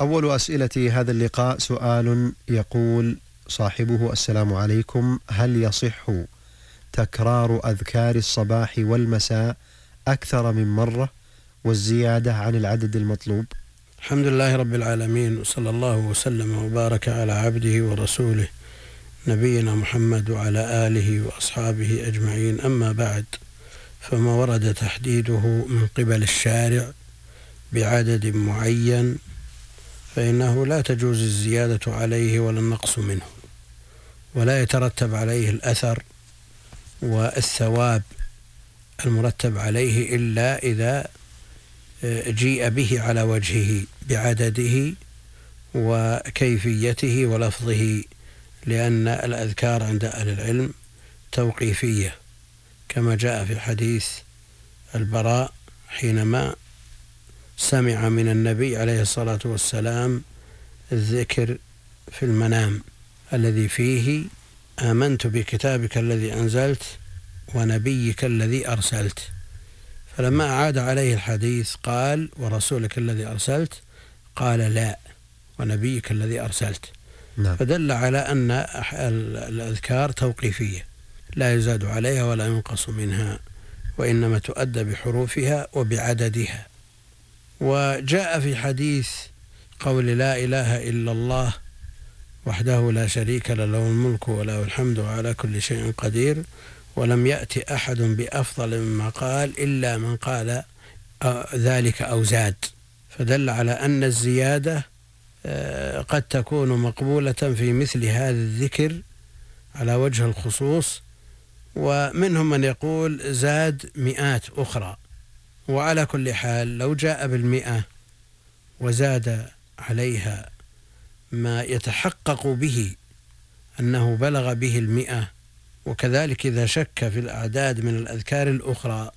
أول أسئلة هذا اللقاء سؤال يقول صاحبه السلام عليكم هل يصح تكرار أذكار الصباح والمساء أكثر من مرة والزيادة عن العدد المطلوب؟ الحمد لله رب العالمين وصلى الله وسلم وبارك على عبده ورسوله نبينا محمد وعلى آله وأصحابه أجمعين. أما بعد فما ورد تحديده من قبل الشارع بعدد معين فإنه لا تجوز الزيادة عليه ولا النقص منه ولا يترتب عليه الأثر والثواب المرتب عليه إلا إذا جيء به على وجهه بعدده وكيفيته ولفظه لأن الأذكار عند أهل العلم توقيفية كما جاء في حديث البراء حينما سمع من النبي عليه الصلاة والسلام الذكر في المنام الذي فيه آمنت بكتابك الذي أنزلت ونبيك الذي أرسلت. فلما أعاد عليه الحديث قال ورسولك الذي أرسلت؟ قال لا ونبيك الذي أرسلت. نعم. فدل على أن الأذكار توقيفية لا يزاد عليها ولا ينقص منها وإنما تؤدى بحروفها وبعددها. وجاء في حديث قول لا إله إلا الله وحده لا شريك له له الملك وله الحمد وعلى كل شيء قدير ولم يأتي أحد بأفضل مما قال إلا من قال ذلك أو زاد. فدل على أن الزيادة آه، قد تكون مقبولة في مثل هذا الذكر على وجه الخصوص ومنهم من يقول زاد مئات أخرى. وعلى كل حال لو جاء بالمئة وزاد عليها ما يتحقق به أنه بلغ به المئة وكذلك إذا شك في الأعداد من الأذكار الأخرى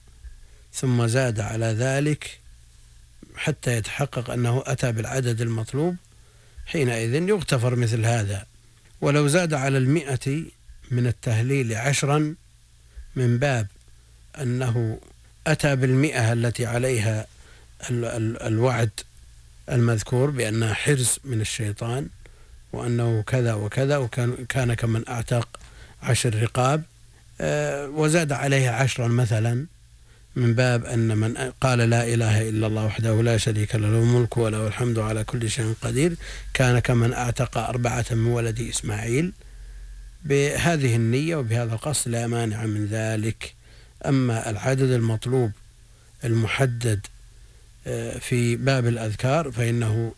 ثم زاد على ذلك حتى يتحقق أنه أتى بالعدد المطلوب حينئذ يغتفر مثل هذا. ولو زاد على المئة من التهليل عشرا من باب أنه أتى بالمئة التي عليها الوعد المذكور بأنها حرز من الشيطان وأنه كذا وكذا وكان كان كمن أعتق عشر رقاب آه، وزاد عليها عشرا مثلا من باب أن من قال لا إله إلا الله وحده لا شريك له له الملك وله الحمد على كل شيء قدير كان كمن أعتق أربعة من ولد إسماعيل. بهذه النية وبهذا القصد لا مانع من ذلك. أما العدد المطلوب المحدد آه، في باب الأذكار فإنه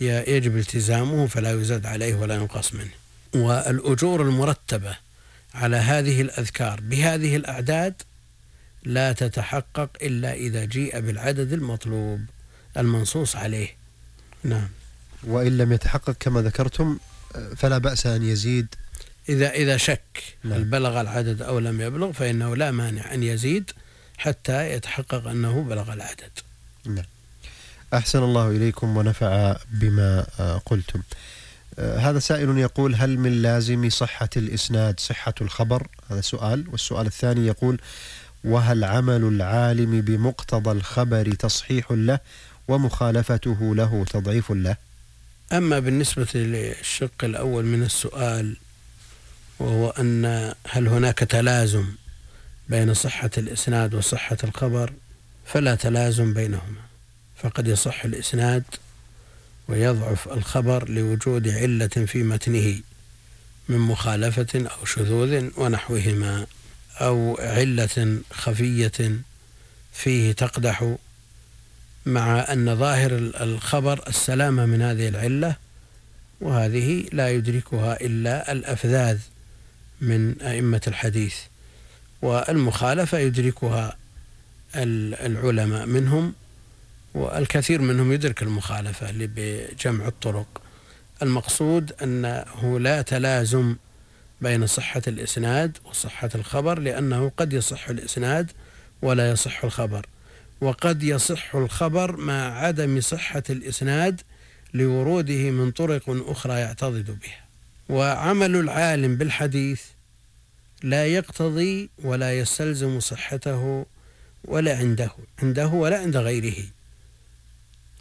يجب التزامه فلا يزاد عليه ولا ينقص منه. والأجور المرتبة على هذه الأذكار بهذه الأعداد لا تتحقق إلا إذا جيء بالعدد المطلوب المنصوص عليه. نعم. وإن لم يتحقق كما ذكرتم فلا بأس أن يزيد إذا إذا شك نعم. هل بلغ العدد أو لم يبلغ فإنه لا مانع أن يزيد حتى يتحقق أنه بلغ العدد. نعم. أحسن الله إليكم ونفع بما قلتم. آه، هذا سائل يقول هل من لازم صحة الإسناد صحة الخبر؟ هذا سؤال. والسؤال الثاني يقول وهل عمل العالم بمقتضى الخبر تصحيح له ومخالفته له تضعيف له؟ أما بالنسبة للشق الأول من السؤال وهو أن هل هناك تلازم بين صحة الإسناد وصحة الخبر؟ فلا تلازم بينهما. فقد يصح الإسناد ويضعف الخبر لوجود علة في متنه من مخالفة أو شذوذ ونحوهما أو علة خفية فيه تقدح مع أن ظاهر الخبر السلامة من هذه العلة وهذه لا يدركها إلا الأفذاذ. من أئمة الحديث والمخالفة يدركها العلماء منهم والكثير منهم يدرك المخالفة بجمع الطرق. المقصود أنه لا تلازم بين صحة الإسناد وصحة الخبر لأنه قد يصح الإسناد ولا يصح الخبر. وقد يصح الخبر مع عدم صحة الإسناد لوروده من طرق أخرى يعتضد بها. وعمل العالم بالحديث لا يقتضي ولا يستلزم صحته ولا عنده عنده ولا عند غيره.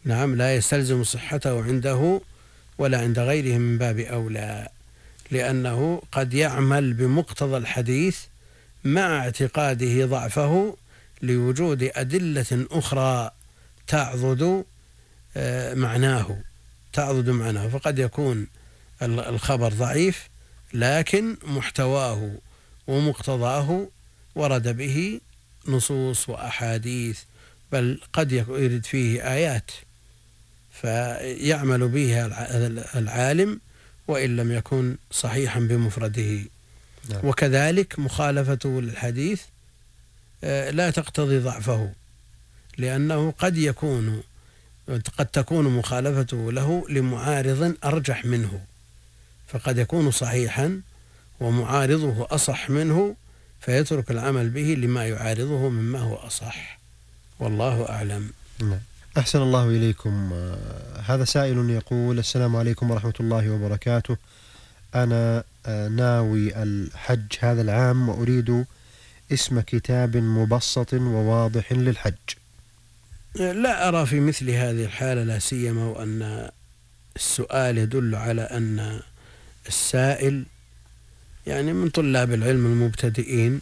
نعم لا يستلزم صحته عنده ولا عند غيره من باب أولى لأنه قد يعمل بمقتضى الحديث مع اعتقاده ضعفه لوجود أدلة أخرى تعضد آه، معناه تعضد معناه. فقد يكون الخبر ضعيف لكن محتواه ومقتضاه ورد به نصوص وأحاديث بل قد يرد فيه آيات. فيعمل به العالم وإن لم يكن صحيحا بمفرده. نعم. وكذلك مخالفته للحديث آه، لا تقتضي ضعفه لأنه قد يكون قد تكون مخالفته له لمعارض أرجح منه. فقد يكون صحيحا ومعارضه أصح منه فيترك العمل به لما يعارضه مما هو أصح. والله أعلم. نعم. أحسن الله إليكم. آه، هذا سائل يقول السلام عليكم ورحمة الله وبركاته. أنا آه، ناوي الحج هذا العام وأريد اسم كتاب مبسط وواضح للحج. لا أرى في مثل هذه الحالة لا سيما وأن السؤال يدل على أن السائل يعني من طلاب العلم المبتدئين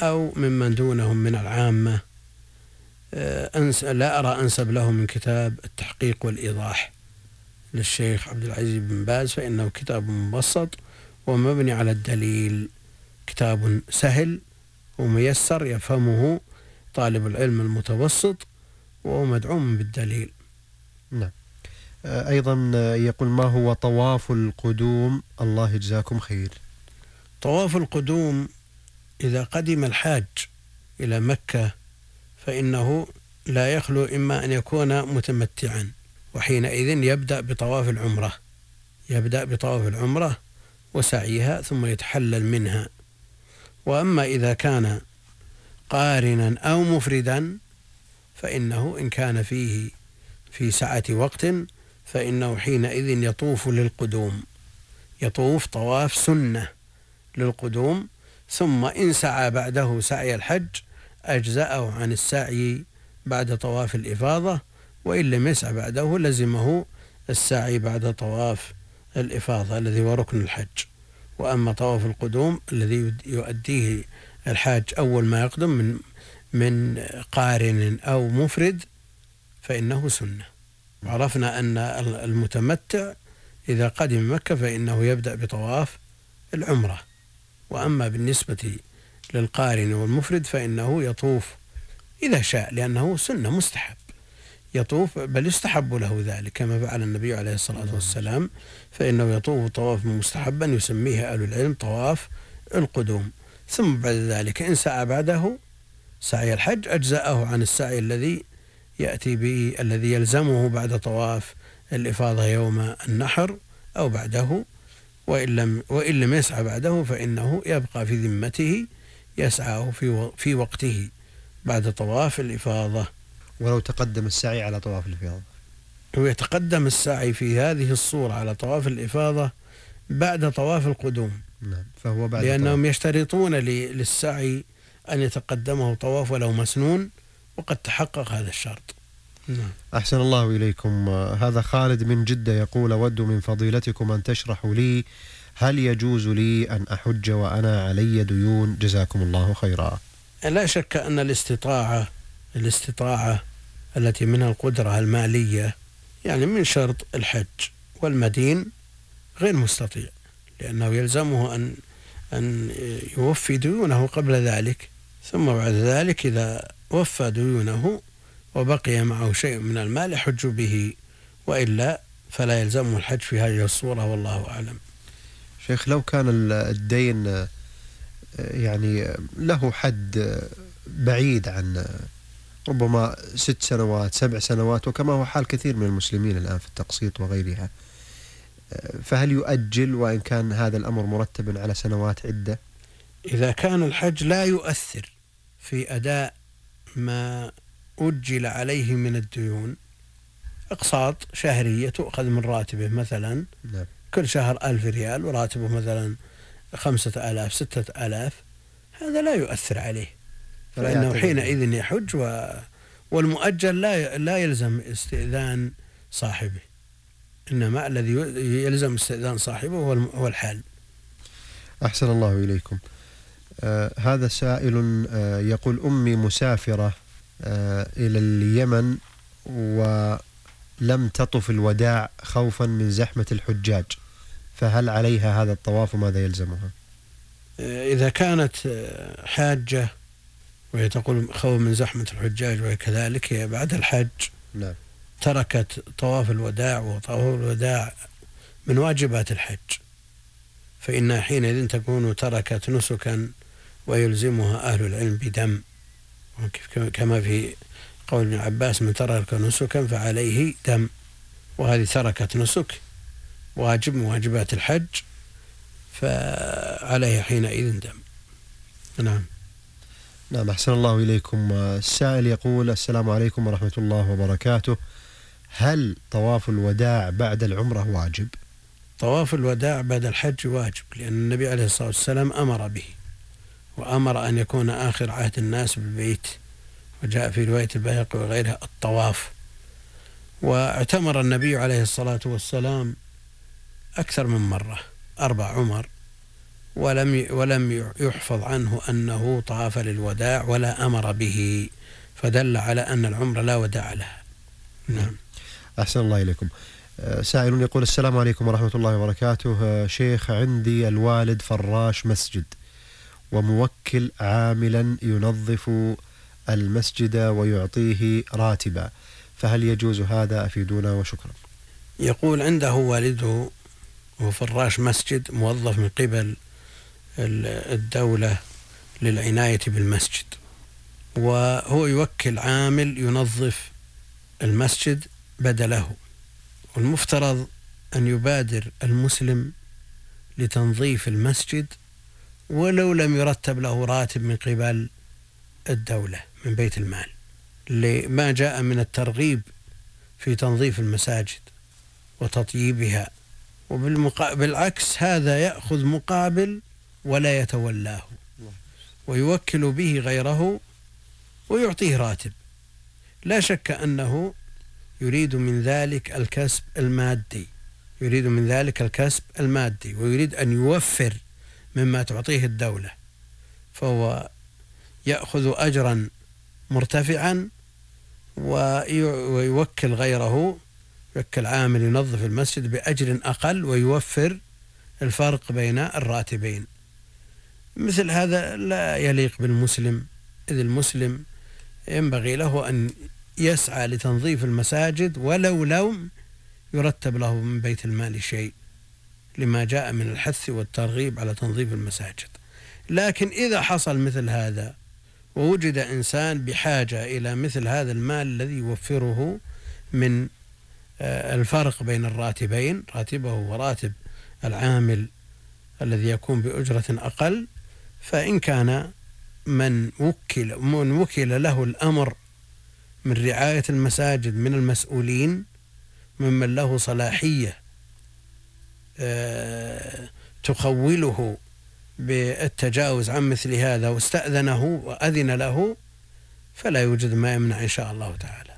أو ممن دونهم من العامة. آه، لا أرى أنسب له من كتاب التحقيق والإيضاح للشيخ عبد العزيز بن باز فإنه كتاب مبسط ومبني على الدليل. كتاب سهل وميسر يفهمه طالب العلم المتوسط وهو مدعوم بالدليل. نعم. أيضا يقول ما هو طواف القدوم؟ الله يجزاكم خير. طواف القدوم إذا قدم الحاج إلى مكة فإنه لا يخلو إما أن يكون متمتعا وحينئذ يبدأ بطواف العمرة. يبدأ بطواف العمرة وسعيها ثم يتحلل منها. وأما إذا كان قارنا أو مفردا فإنه إن كان فيه في سعة وقت فإنه حينئذ يطوف للقدوم. يطوف طواف سنة للقدوم ثم إن سعى بعده سعي الحج أجزأه عن السعي بعد طواف الإفاضة وإن لم يسعى بعده لزمه السعي بعد طواف الإفاضة الذي هو ركن الحج. وأما طواف القدوم الذي يؤديه الحاج أول ما يقدم من من قارن أو مفرد فإنه سنة. عرفنا أن المتمتع إذا قدم مكة فإنه يبدأ بطواف العمرة. وأما بالنسبة للقارن والمفرد فإنه يطوف إذا شاء لأنه سنة مستحب. يطوف بل يستحب له ذلك كما فعل النبي عليه الصلاة والسلام فإنه يطوف طواف مستحبا يسميه أهل العلم طواف القدوم. ثم بعد ذلك إن سعى بعده سعي الحج أجزأه عن السعي الذي يأتي به الذي يلزمه بعد طواف الإفاضة يوم النحر أو بعده. وإن لم وإن لم يسعى بعده فإنه يبقى في ذمته يسعى في في وقته بعد طواف الإفاضة. ولو تقدم السعي على طواف الإفاضة. ويتقدم السعي في هذه الصورة على طواف الإفاضة بعد طواف القدوم. نعم فهو بعد لأنهم طواف. يشترطون للسعي أن يتقدمه طواف ولو مسنون وقد تحقق هذا الشرط. نعم. أحسن الله إليكم. هذا خالد من جدة يقول أود من فضيلتكم أن تشرحوا لي هل يجوز لي أن أحج وأنا علي ديون؟ جزاكم الله خيرا. لا شك أن الاستطاعة الاستطاعة التي منها القدرة المالية يعني من شرط الحج والمدين غير مستطيع لأنه يلزمه أن أن يوفي ديونه قبل ذلك ثم بعد ذلك إذا وفى ديونه وبقي معه شيء من المال يحج به وإلا فلا يلزمه الحج في هذه الصورة والله أعلم. شيخ لو كان الدين يعني له حد بعيد عن ربما ست سنوات سبع سنوات وكما هو حال كثير من المسلمين الآن في التقسيط وغيرها فهل يؤجل وإن كان هذا الأمر مرتبا على سنوات عدة؟ إذا كان الحج لا يؤثر في أداء ما أجل عليه من الديون. أقساط شهرية تؤخذ من راتبه مثلا نعم. كل شهر ألف ريال وراتبه مثلا خمسة آلاف ستة آلاف. هذا لا يؤثر عليه. فإنه حينئذ يحج و والمؤجل لا لا يلزم استئذان صاحبه. إنما الذي يلزم استئذان صاحبه هو الحال. أحسن الله إليكم. آه هذا سائل آه يقول أمي مسافرة آه إلى اليمن ولم تطف الوداع خوفا من زحمة الحجاج. فهل عليها هذا الطواف وماذا يلزمها؟ إذا كانت حاجة وهي تقول خوف من زحمة الحجاج وهي كذلك هي بعد الحج نعم. تركت طواف الوداع وطواف الوداع من واجبات الحج. فإنها حينئذ تكون تركت نسكا ويلزمها أهل العلم بدم. كما في قول ابن عباس من ترك نسكا فعليه دم. وهذه تركت نسك. واجب من واجبات الحج فعليه حينئذ دم. نعم. نعم أحسن الله إليكم. السائل يقول السلام عليكم ورحمة الله وبركاته. هل طواف الوداع بعد العمرة واجب؟ طواف الوداع بعد الحج واجب لأن النبي عليه الصلاة والسلام أمر به. وأمر أن يكون آخر عهد الناس بالبيت وجاء في رواية البيهقي وغيرها الطواف. واعتمر النبي عليه الصلاة والسلام أكثر من مرة أربع عمر ولم ولم يحفظ عنه أنه طاف للوداع ولا أمر به فدل على أن العمر لا وداع لها نعم. أحسن الله إليكم. آه، سائل يقول السلام عليكم ورحمة الله وبركاته. آه، شيخ عندي الوالد فراش مسجد. وموكل عاملا ينظف المسجد ويعطيه راتبا. فهل يجوز هذا؟ أفيدونا وشكرا. يقول عنده والده هو فراش مسجد موظف من قبل الدولة للعناية بالمسجد. وهو يوكل عامل ينظف المسجد بدله. والمفترض أن يبادر المسلم لتنظيف المسجد ولو لم يرتب له راتب من قبل الدولة من بيت المال. لما جاء من الترغيب في تنظيف المساجد وتطييبها وبالعكس هذا يأخذ مقابل ولا يتولاه. ويوكل به غيره ويعطيه راتب. لا شك أنه يريد من ذلك الكسب المادي. يريد من ذلك الكسب المادي. ويريد أن يوفر مما تعطيه الدولة فهو يأخذ أجرا مرتفعا ويوكل غيره يوكل عامل ينظف المسجد بأجر أقل ويوفر الفرق بين الراتبين. مثل هذا لا يليق بالمسلم إذ المسلم ينبغي له أن يسعى لتنظيف المساجد ولو لم يرتب له من بيت المال شيء. لما جاء من الحث والترغيب على تنظيف المساجد. لكن إذا حصل مثل هذا ووجد إنسان بحاجة إلى مثل هذا المال الذي يوفره من آه، الفرق بين الراتبين راتبه وراتب العامل الذي يكون بأجرة أقل فإن كان من وكل من وكل له الأمر من رعاية المساجد من المسؤولين ممن له صلاحية تخوله بالتجاوز عن مثل هذا واستأذنه وأذن له فلا يوجد ما يمنع إن شاء الله تعالى.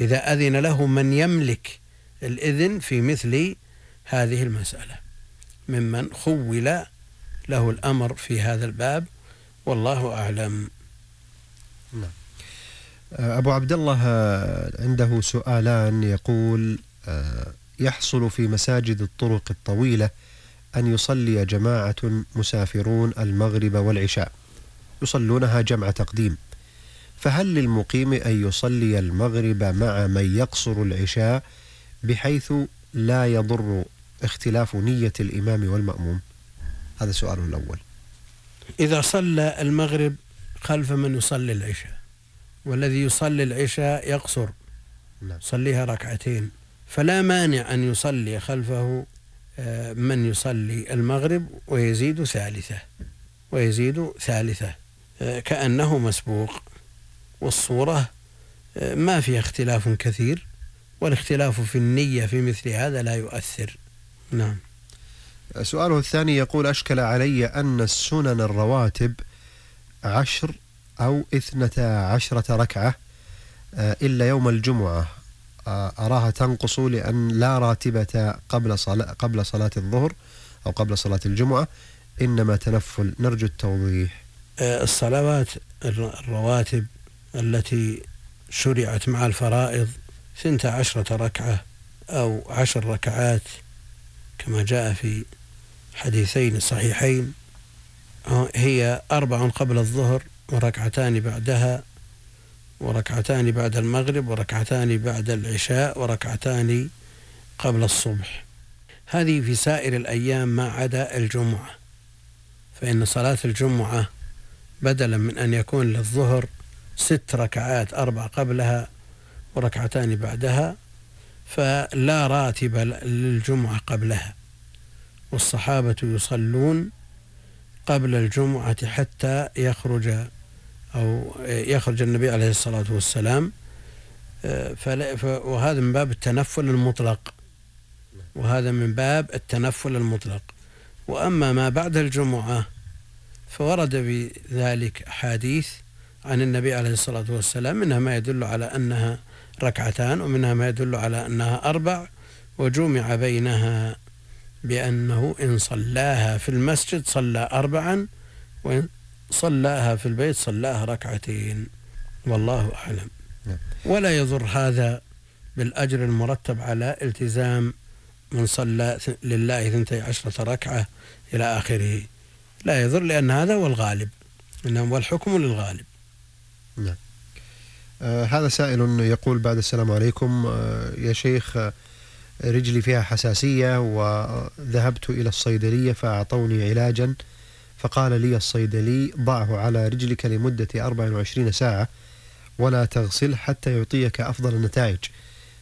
إذا أذن له من يملك الإذن في مثل هذه المسألة. ممن خول له الأمر في هذا الباب والله أعلم. نعم. أبو عبد الله عنده سؤالان يقول يحصل في مساجد الطرق الطويلة أن يصلي جماعة مسافرون المغرب والعشاء يصلونها جمع تقديم. فهل للمقيم أن يصلي المغرب مع من يقصر العشاء بحيث لا يضر اختلاف نية الإمام والمأموم؟ هذا سؤاله الأول. إذا صلى المغرب خلف من يصلي العشاء والذي يصلي العشاء يقصر نعم. صليها ركعتين. فلا مانع أن يصلي خلفه آه، من يصلي المغرب ويزيد ثالثة ويزيد ثالثة آه، كأنه مسبوق. والصورة آه، ما فيها اختلاف كثير والاختلاف في النية في مثل هذا لا يؤثر. نعم. سؤاله الثاني يقول أشكل علي أن السنن الرواتب عشر أو إثنتا عشرة ركعة إلا يوم الجمعة. أراها تنقص لأن لا راتبة قبل صلاة قبل صلاة الظهر أو قبل صلاة الجمعة إنما تنفل. نرجو التوضيح. آه، الصلوات الر- الرواتب التي شرعت مع الفرائض ثنتا عشرة ركعة أو عشر ركعات كما جاء في حديثين صحيحين آه، هي أربع قبل الظهر وركعتان بعدها. وركعتان بعد المغرب وركعتان بعد العشاء وركعتان قبل الصبح. هذه في سائر الأيام ما عدا الجمعة. فإن صلاة الجمعة بدلا من أن يكون للظهر ست ركعات أربع قبلها وركعتان بعدها فلا راتب للجمعة قبلها. والصحابة يصلون قبل الجمعة حتى يخرج أو يخرج النبي عليه الصلاة والسلام آه، وهذا من باب التنفل المطلق. وهذا من باب التنفل المطلق. وأما ما بعد الجمعة فورد بذلك أحاديث عن النبي عليه الصلاة والسلام منها ما يدل على أنها ركعتان ومنها ما يدل على أنها أربع وجمع بينها بأنه إن صلاها في المسجد صلى أربعا وإن صلاها في البيت صلاها ركعتين. والله أعلم. نعم. ولا يضر هذا بالأجر المرتب على التزام من صلى لله ثنتي عشرة ركعة إلى آخره. لا يضر لأن هذا هو الغالب. إنما والحكم للغالب. آه هذا سائل يقول بعد السلام عليكم آه يا شيخ آه رجلي فيها حساسية وذهبت إلى الصيدلية فأعطوني علاجا. فقال لي الصيدلي ضعه على رجلك لمدة 24 ساعة ولا تغسل حتى يعطيك أفضل النتائج.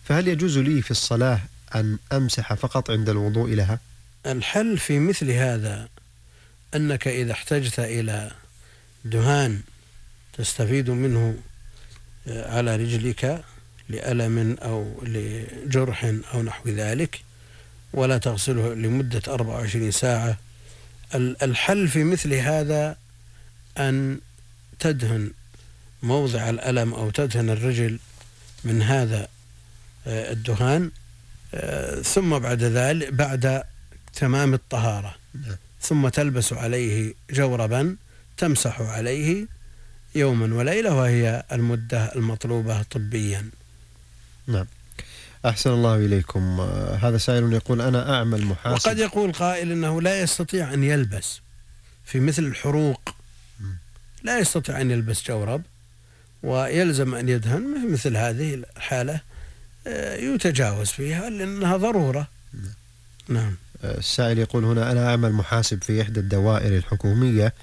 فهل يجوز لي في الصلاة أن أمسح فقط عند الوضوء لها؟ الحل في مثل هذا أنك إذا احتجت إلى دهان تستفيد منه آه، على رجلك لألم أو لجرح أو نحو ذلك ولا تغسله لمدة 24 ساعة الحل في مثل هذا أن تدهن موضع الألم أو تدهن الرجل من هذا آه، الدهان آه، ثم بعد ذلك بعد تمام الطهارة. نعم. ثم تلبس عليه جوربا تمسح عليه يوما وليلة وهي المدة المطلوبة طبيا. أحسن الله إليكم. آه هذا سائل يقول أنا أعمل محاسب. وقد يقول قائل أنه لا يستطيع أن يلبس في مثل الحروق. لا يستطيع أن يلبس جورب ويلزم أن يدهن مثل هذه الحالة. آه، يتجاوز فيها لأنها ضرورة. نعم. نعم. آه السائل يقول هنا أنا أعمل محاسب في إحدى الدوائر الحكومية.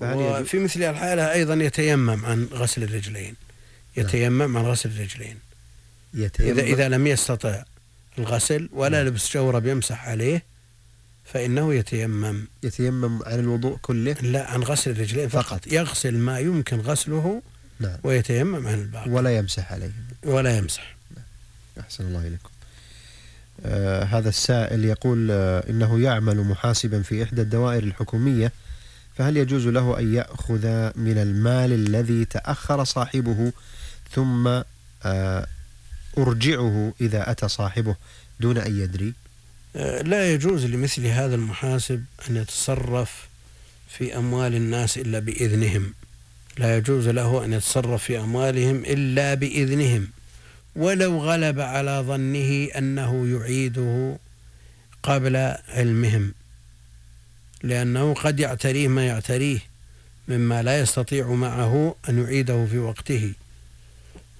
وفي مثل الحالة أيضا يتيمم عن غسل الرجلين. يتيمم عن غسل الرجلين. يتيمم إذا إذا لم يستطع الغسل ولا لبس جورب يمسح عليه فإنه يتيمم. يتيمم عن الوضوء كله؟ لا عن غسل الرجلين فقط, فقط. يغسل ما يمكن غسله نعم. ويتيمم عن الباقي. ولا يمسح عليه. ولا يمسح. أحسن الله إليكم. آه هذا السائل يقول آه إنه يعمل محاسبا في إحدى الدوائر الحكومية فهل يجوز له أن يأخذ من المال الذي تأخر صاحبه ثم آه أرجعه إذا أتى صاحبه دون أن يدري؟ آه، لا يجوز لمثل هذا المحاسب أن يتصرف في أموال الناس إلا بإذنهم. لا يجوز له أن يتصرف في أموالهم إلا بإذنهم. ولو غلب على ظنه أنه يعيده قبل علمهم. لأنه قد يعتريه ما يعتريه مما لا يستطيع معه أن يعيده في وقته.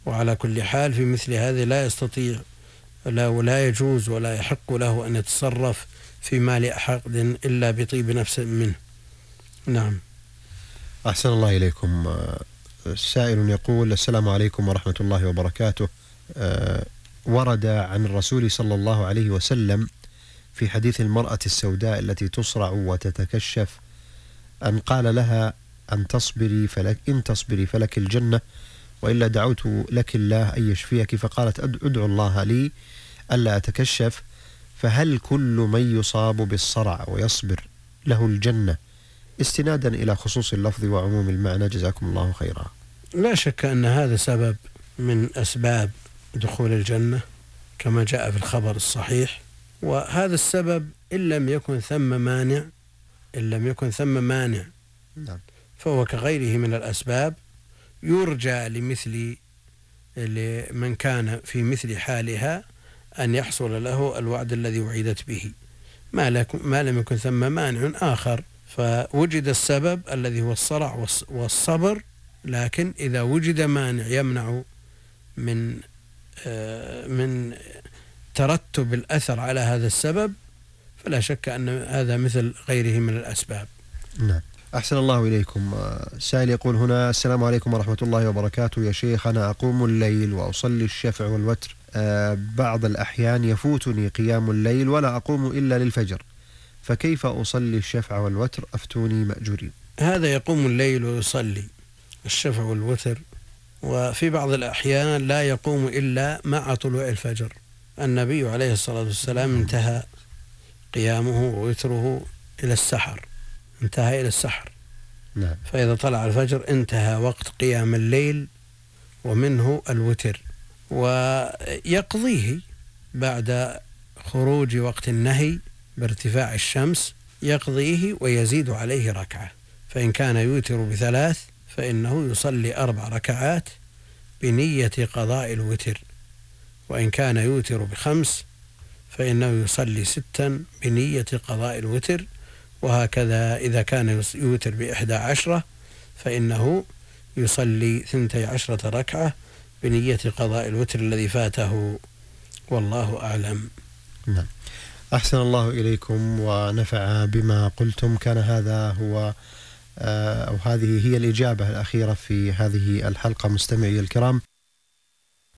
وعلى كل حال في مثل هذه لا يستطيع لا ولا يجوز ولا يحق له أن يتصرف في مال أحد إلا بطيب نفس منه. نعم. أحسن الله إليكم. سائل يقول السلام عليكم ورحمة الله وبركاته. آه، ورد عن الرسول صلى الله عليه وسلم في حديث المرأة السوداء التي تصرع وتتكشف أن قال لها أن تصبري فلك إن تصبري فلك الجنة وإلا دعوت لك الله أن يشفيك. فقالت أد- أدعو الله لي ألا أتكشف فهل كل من يصاب بالصرع ويصبر له الجنة؟ استنادا إلى خصوص اللفظ وعموم المعنى. جزاكم الله خيرا. لا شك أن هذا سبب من أسباب دخول الجنة كما جاء في الخبر الصحيح. وهذا السبب إن لم يكن ثم مانع إن لم يكن ثم مانع نعم. فهو كغيره من الأسباب. يرجى لمثل لمن كان في مثل حالها أن يحصل له الوعد الذي وعدت به. ما, ما لم يكن ثم مانع آخر. فوجد السبب الذي هو الصرع والصبر لكن إذا وجد مانع يمنع من آه، من ترتب الأثر على هذا السبب فلا شك أن هذا مثل غيره من الأسباب. نعم. أحسن الله إليكم. سائل يقول هنا السلام عليكم ورحمة الله وبركاته. يا شيخ أنا أقوم الليل وأصلي الشفع والوتر. آه، بعض الأحيان يفوتني قيام الليل ولا أقوم إلا للفجر. فكيف أصلي الشفع والوتر؟ أفتوني مأجورين. هذا يقوم الليل ويصلي الشفع والوتر وفي بعض الأحيان لا يقوم إلا مع طلوع الفجر. النبي عليه الصلاة والسلام انتهى قيامه ووتره إلى السحر. انتهى إلى السحر. نعم. فإذا طلع الفجر انتهى وقت قيام الليل ومنه الوتر. ويقضيه بعد خروج وقت النهي بارتفاع الشمس يقضيه ويزيد عليه ركعة. فإن كان يوتر بثلاث فإنه يصلي أربع ركعات بنية قضاء الوتر. وإن كان يوتر بخمس فإنه يصلي ستا بنية قضاء الوتر. وهكذا إذا كان يوتر بإحدى عشرة فإنه يصلي ثنتي عشرة ركعة بنية قضاء الوتر الذي فاته. والله أعلم. نعم. أحسن الله إليكم ونفع بما قلتم. كان هذا هو آه، أو هذه هي الإجابة الأخيرة في هذه الحلقة مستمعي الكرام.